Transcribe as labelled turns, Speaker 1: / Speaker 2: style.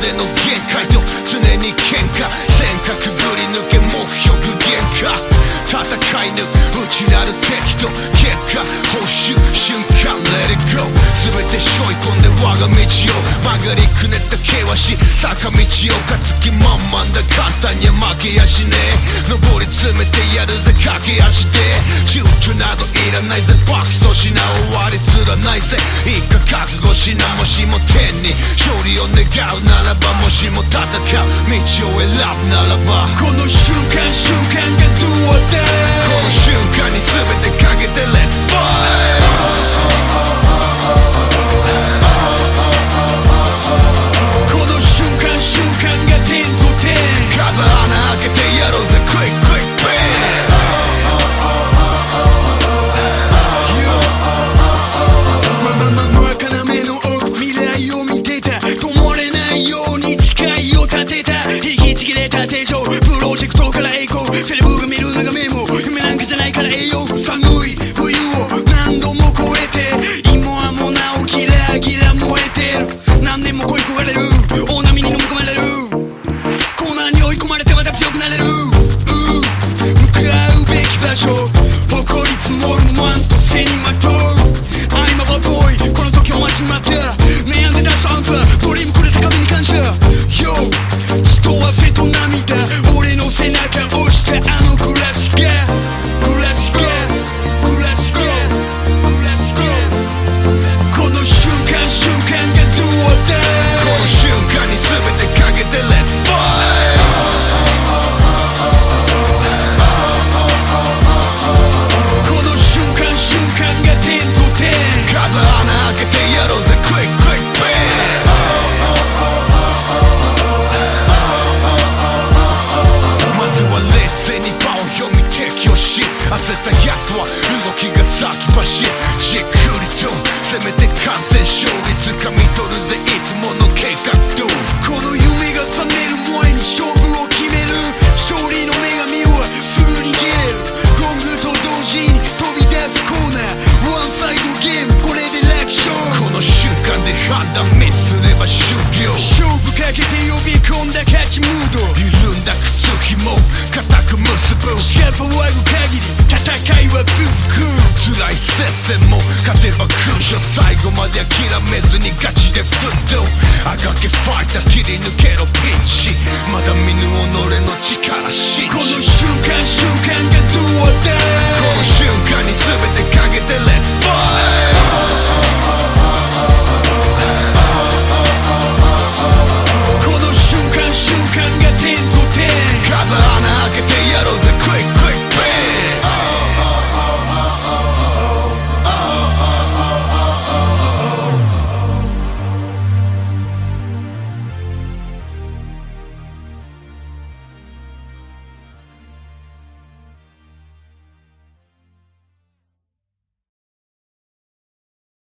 Speaker 1: での限界と常に喧嘩尖閣ぐり抜け目標具現化。戦い抜く内なる敵と結果報酬瞬間。Let it go 全て背負い込んで我が道を曲がりくねった険しい坂道を担ぎ満々だ。簡単には負けやしね。え上り詰めてやるぜ駆け足で。躊躇などいらないぜ。爆走しな終わりすらないぜ。いいか覚悟しなもしも天に勝利を願うならばもしも戦う道を選ぶならば。
Speaker 2: この瞬間瞬間がどうだ
Speaker 1: この瞬間に全てかけて Let's 完全勝利掴み取るぜいつもの計画通り
Speaker 2: この夢が覚める前に勝負を決める勝利の女神はすぐにゲるゴングと同時に飛び出すコーナーワンサイドゲームこれで楽勝
Speaker 1: この瞬間で判断ミスすれば終了
Speaker 2: 勝負かけて呼び込んだ勝ちムード
Speaker 1: 緩んだ靴紐固く。結ぶ
Speaker 2: 血が騒ぐ限り戦いは続く。
Speaker 1: 辛い接戦も勝てば勲章最後まで諦めずにガチで沸騰あがけファイター切り抜けろピンチまだ見ぬ己の力し